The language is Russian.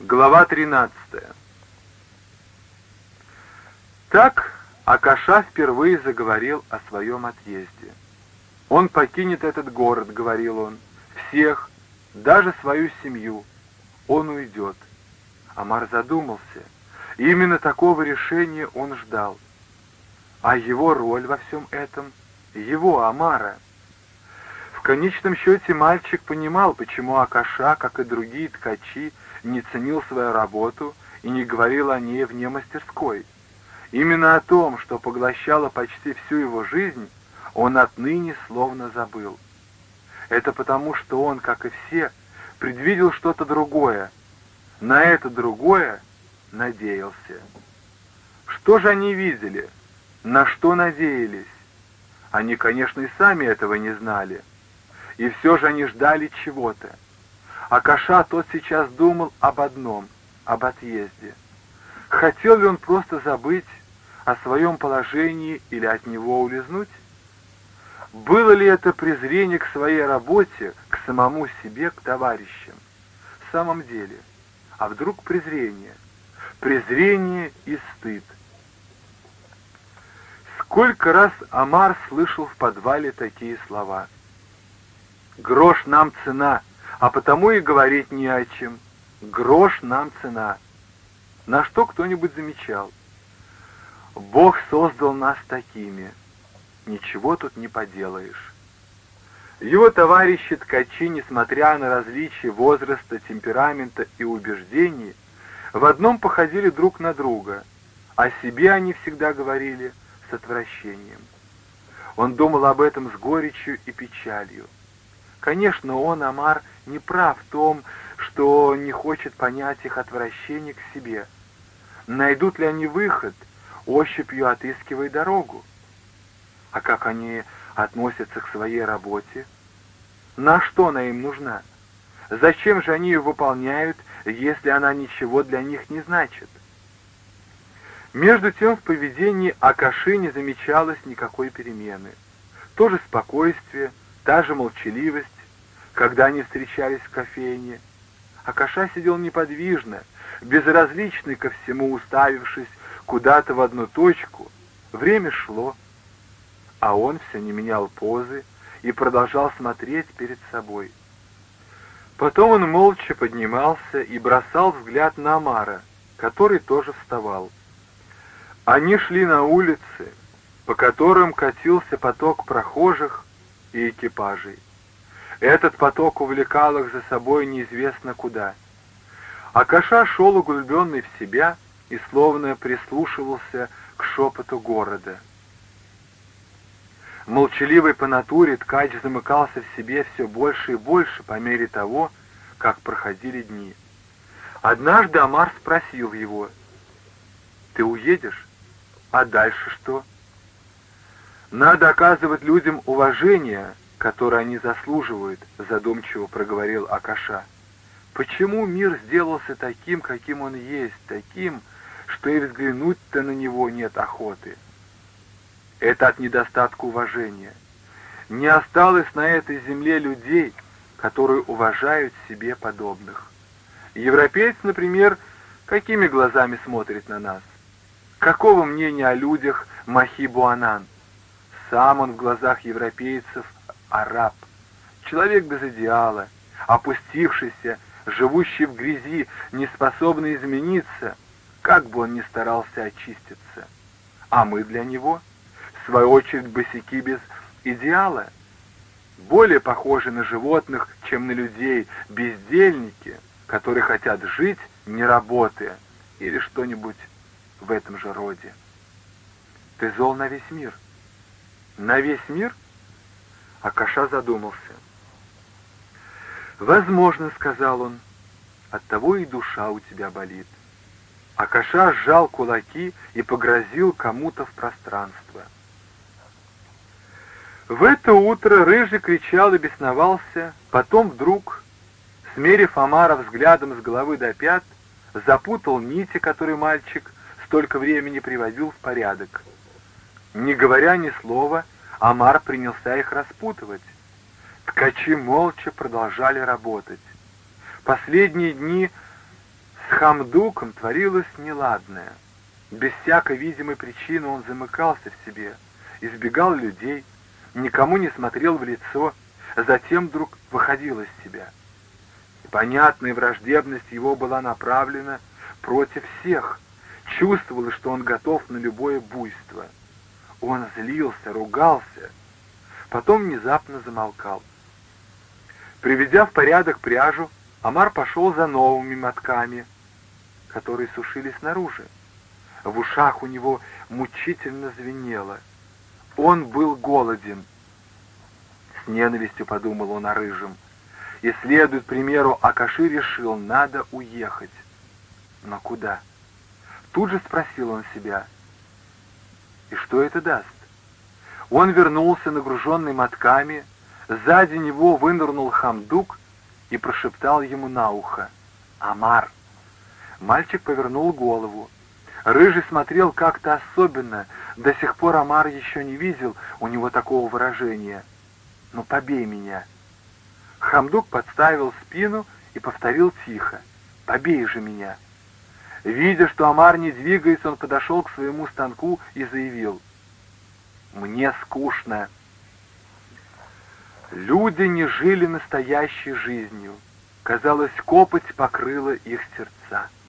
Глава 13 Так Акаша впервые заговорил о своем отъезде. «Он покинет этот город», — говорил он, — «всех, даже свою семью. Он уйдет». Амар задумался. Именно такого решения он ждал. А его роль во всем этом, его, Амара. В конечном счете мальчик понимал, почему Акаша, как и другие ткачи, не ценил свою работу и не говорил о ней вне мастерской. Именно о том, что поглощало почти всю его жизнь, он отныне словно забыл. Это потому, что он, как и все, предвидел что-то другое. На это другое надеялся. Что же они видели? На что надеялись? Они, конечно, и сами этого не знали. И все же они ждали чего-то. А Каша тот сейчас думал об одном, об отъезде. Хотел ли он просто забыть о своем положении или от него улизнуть? Было ли это презрение к своей работе, к самому себе, к товарищам? В самом деле, а вдруг презрение? Презрение и стыд. Сколько раз Амар слышал в подвале такие слова. «Грош нам цена, а потому и говорить не о чем. Грош нам цена». На что кто-нибудь замечал. «Бог создал нас такими» ничего тут не поделаешь. Его товарищи-ткачи, несмотря на различия возраста, темперамента и убеждений, в одном походили друг на друга, о себе они всегда говорили с отвращением. Он думал об этом с горечью и печалью. Конечно, он, Амар, не прав в том, что не хочет понять их отвращение к себе. Найдут ли они выход, ощупью отыскивая дорогу? А как они относятся к своей работе? На что она им нужна? Зачем же они ее выполняют, если она ничего для них не значит? Между тем в поведении Акаши не замечалось никакой перемены. То же спокойствие, та же молчаливость, когда они встречались в кофейне. Акаша сидел неподвижно, безразличный ко всему, уставившись куда-то в одну точку. Время шло а он все не менял позы и продолжал смотреть перед собой. Потом он молча поднимался и бросал взгляд на Амара, который тоже вставал. Они шли на улицы, по которым катился поток прохожих и экипажей. Этот поток увлекал их за собой неизвестно куда. Акаша шел углубленный в себя и словно прислушивался к шепоту города — Молчаливый по натуре ткач замыкался в себе все больше и больше по мере того, как проходили дни. Однажды Амар спросил его, «Ты уедешь? А дальше что?» «Надо оказывать людям уважение, которое они заслуживают», задумчиво проговорил Акаша. «Почему мир сделался таким, каким он есть, таким, что и взглянуть-то на него нет охоты?» Это от недостатка уважения. Не осталось на этой земле людей, которые уважают себе подобных. Европеец, например, какими глазами смотрит на нас? Какого мнения о людях Махи Буанан? Сам он в глазах европейцев араб, человек без идеала, опустившийся, живущий в грязи, не способный измениться, как бы он ни старался очиститься. А мы для него — в свою очередь, босяки без идеала, более похожи на животных, чем на людей, бездельники, которые хотят жить, не работая, или что-нибудь в этом же роде. Ты зол на весь мир. На весь мир? Акаша задумался. «Возможно, — сказал он, — оттого и душа у тебя болит». Акаша сжал кулаки и погрозил кому-то в пространство. В это утро Рыжий кричал и бесновался, потом вдруг, смерив Амара взглядом с головы до пят, запутал нити, которые мальчик столько времени приводил в порядок. Не говоря ни слова, Амар принялся их распутывать. Ткачи молча продолжали работать. Последние дни С Хамдуком творилось неладное. Без всякой видимой причины он замыкался в себе, избегал людей, никому не смотрел в лицо, затем вдруг выходил из себя. Понятная враждебность его была направлена против всех, чувствовалось, что он готов на любое буйство. Он злился, ругался, потом внезапно замолкал. Приведя в порядок пряжу, Амар пошел за новыми мотками, которые сушились снаружи. В ушах у него мучительно звенело. Он был голоден. С ненавистью подумал он о рыжем. И, следует примеру, Акаши решил, надо уехать. Но куда? Тут же спросил он себя. И что это даст? Он вернулся, нагруженный мотками, сзади него вынырнул Хамдук и прошептал ему на ухо. «Амар!» Мальчик повернул голову. Рыжий смотрел как-то особенно. До сих пор Амар еще не видел у него такого выражения. «Ну, побей меня!» Хамдук подставил спину и повторил тихо. «Побей же меня!» Видя, что Амар не двигается, он подошел к своему станку и заявил. «Мне скучно!» Люди не жили настоящей жизнью. Казалось, копоть покрыла их сердца.